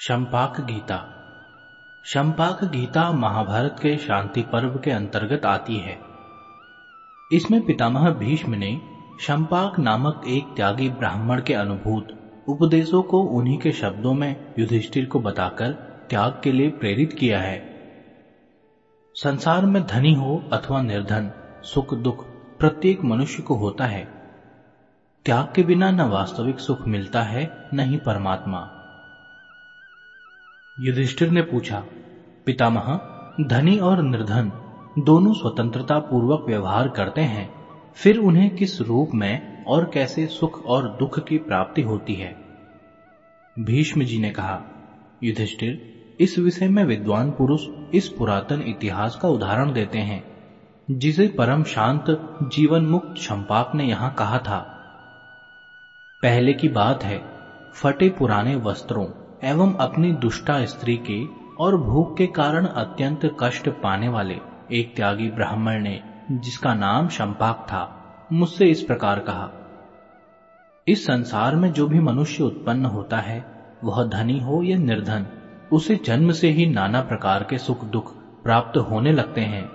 शंपाक गीता। शंपाक गीता महाभारत के शांति पर्व के अंतर्गत आती है। इसमें पितामह भीष्म ने शंपाक नामक एक त्यागी ब्राह्मण के अनुभूत उपदेशों को उन्हीं के शब्दों में युधिष्ठिर को बताकर त्याग के लिए प्रेरित किया है। संसार में धनी हो अथवा निर्धन, सुख दुख प्रत्येक मनुष्य को होता है। त्याग के बिना न वास्तविक सुख मिलता है, न ही परमात्मा। युधिष्ठिर ने पूछा, पितामह, धनी और निर्धन दोनों स्वतंत्रता पूर्वक व्यवहार करते हैं, फिर उन्हें किस रूप में और कैसे सुख और दुख की प्राप्ति होती है? भीष्म जी ने कहा, युधिष्ठिर, इस विषय में विद्वान पुरुष इस पुरातन इतिहास का उदाहरण देते हैं, जिसे परम शांत जीवन मुक्त शंपाक ने यहाँ कहा था। पहले की बात है, फटे पुराने वस्त्रों एवं अपनी दुष्टा स्त्री के और भूख के कारण अत्यंत कष्ट पाने वाले एक त्यागी ब्राह्मण ने, जिसका नाम शंपाक था, मुझसे इस प्रकार कहा, इस संसार में जो भी मनुष्य उत्पन्न होता है, वह धनी हो या निर्धन, उसे जन्म से ही नाना प्रकार के सुख दुख प्राप्त होने लगते हैं।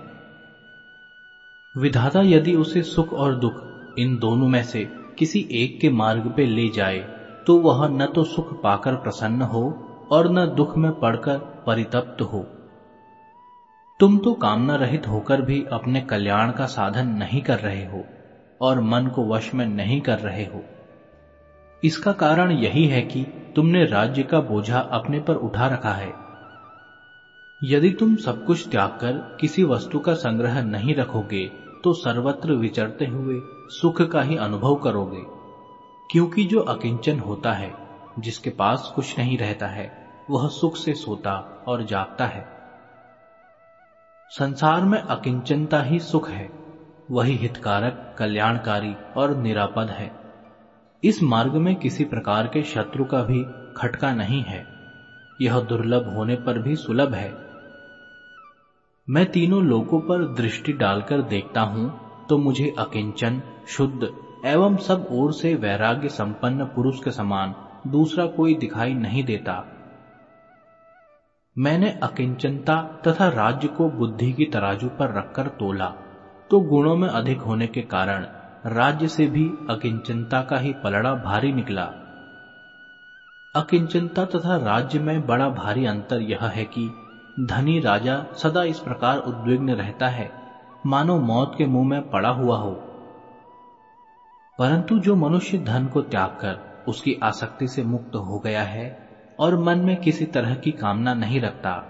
विधाता यदि उसे सुख और दुख इन दोनों में से किसी एक के मार्ग पे ले जाए तो वह न तो सुख पाकर प्रसन्न हो और न दुख में पड़कर परितप्त हो। तुम तो कामना रहित होकर भी अपने कल्याण का साधन नहीं कर रहे हो और मन को वश में नहीं कर रहे हो। इसका कारण यही है कि तुमने राज्य का बोझा अपने पर उठा रखा है। यदि तुम सब कुछ त्याग कर किसी वस्तु का संग्रह नहीं रखोगे तो सर्वत्र विचरते हुए सुख का ही अनुभव करोगे। क्योंकि जो अकिंचन होता है, जिसके पास कुछ नहीं रहता है, वह सुख से सोता और जागता है। संसार में अकिंचनता ही सुख है, वही हितकारक, कल्याणकारी और निरापद है। इस मार्ग में किसी प्रकार के शत्रु का भी खटका नहीं है। यह दुर्लभ होने पर भी सुलभ है। मैं तीनों लोगों पर दृष्टि डालकर देखता हूँ तो मुझे अकिंचन, शुद्ध एवं सब ओर से वैराग्य संपन्न पुरुष के समान दूसरा कोई दिखाई नहीं देता। मैंने अकिंचनता तथा राज्य को बुद्धि की तराजू पर रखकर तोला तो गुणों में अधिक होने के कारण राज्य से भी अकिंचनता का ही पलड़ा भारी निकला। अकिंचनता तथा राज्य में बड़ा भारी अंतर यह है कि धनी राजा सदा इस प्रकार उद्विग्न रहता है, मानो मौत के मुँह में पड़ा हुआ हो। परंतु जो मनुष्य धन को त्याग कर उसकी आसक्ति से मुक्त हो गया है और मन में किसी तरह की कामना नहीं रखता,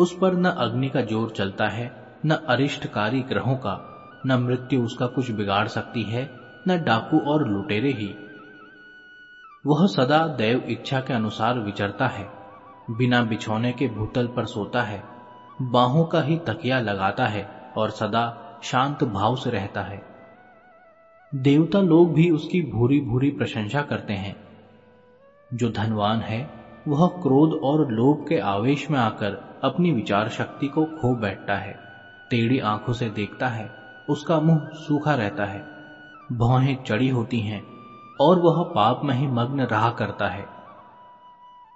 उस पर न अग्नि का ज़ोर चलता है, न अरिष्टकारी ग्रहों का, न मृत्यु उसका कुछ बिगाड़ सकती है, न डाकू और लुटेरे ही। वह सदा दैव इच्छा के अनुसार विचरता है, बिना बिछौने के भूतल पर सोता है, बाहों का ही तकिया लगाता है और सदा शांत भाव से रहता है। देवता लोग भी उसकी भूरी भूरी प्रशंसा करते हैं। जो धनवान है, वह क्रोध और लोभ के आवेश में आकर अपनी विचार शक्ति को खो बैठता है। टेढ़ी आँखों से देखता है, उसका मुँह सूखा रहता है, भौहें चढ़ी होती हैं, और वह पाप में ही मग्न रहा करता है।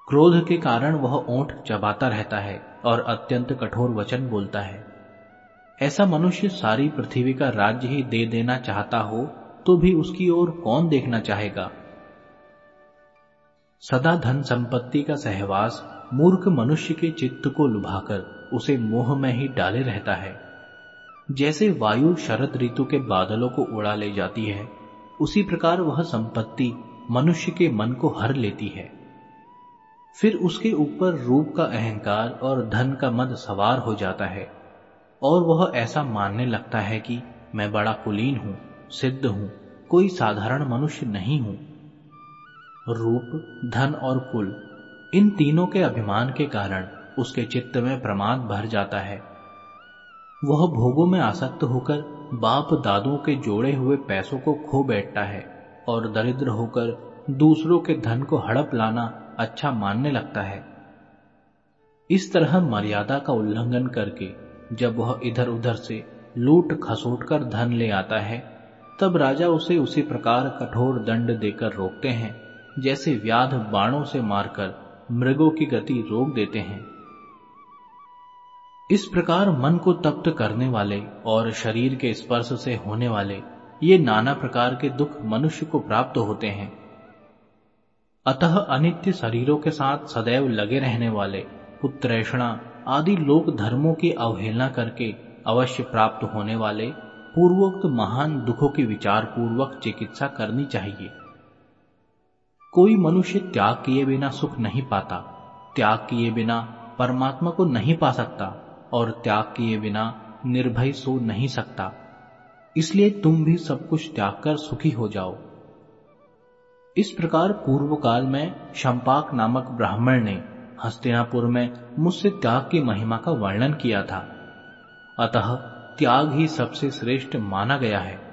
क्रोध के कारण वह ओंठ चबाता रहता है और अत्यंत कठोर वचन बोलता है। ऐसा मनुष्य सारी पृथ्वी का राज्य ही दे देना चाहता हो तो भी उसकी ओर कौन देखना चाहेगा? सदा धन संपत्ति का सहवास मूर्ख मनुष्य के चित्त को लुभाकर उसे मोह में ही डाले रहता है। जैसे वायु शरद ऋतु के बादलों को उड़ा ले जाती है, उसी प्रकार वह संपत्ति मनुष्य के मन को हर लेती है। फिर उसके ऊपर रूप का अहंकार और धन का मद सवार हो जाता है, और वह ऐसा मानने लगता है कि मैं बड़ा कुलीन हूँ। सिद्ध हूँ, कोई साधारण मनुष्य नहीं हूँ। रूप, धन और कुल, इन तीनों के अभिमान के कारण उसके चित्त में प्रमाद भर जाता है। वह भोगों में आसक्त होकर बाप दादों के जोड़े हुए पैसों को खो बैठता है और दरिद्र होकर दूसरों के धन को हड़प लाना अच्छा मानने लगता है। इस तरह मर्यादा का उल्लंघन करके जब वह इधर उधर से लूट खसोट कर धन ले आता है तब राजा उसे उसी प्रकार कठोर दंड देकर रोकते हैं, जैसे व्याध बाणों से मारकर मृगों की गति रोक देते हैं। इस प्रकार मन को तप्त करने वाले और शरीर के स्पर्श से होने वाले ये नाना प्रकार के दुख मनुष्य को प्राप्त होते हैं। अतः अनित्य शरीरों के साथ सदैव लगे रहने वाले पुत्रेषणा आदि लोक धर्मों की अवहेलना करके अवश्य प्राप्त होने वाले पूर्वोक्त महान दुखों की विचार पूर्वक चिकित्सा करनी चाहिए। कोई मनुष्य त्याग किए बिना सुख नहीं पाता, त्याग किए बिना परमात्मा को नहीं पा सकता और त्याग किए बिना निर्भय सो नहीं सकता। इसलिए तुम भी सब कुछ त्याग कर सुखी हो जाओ। इस प्रकार पूर्व काल में शंपाक नामक ब्राह्मण ने हस्तिनापुर में मुझसे त्याग की महिमा का वर्णन किया था। अतः त्याग ही सबसे श्रेष्ठ माना गया है।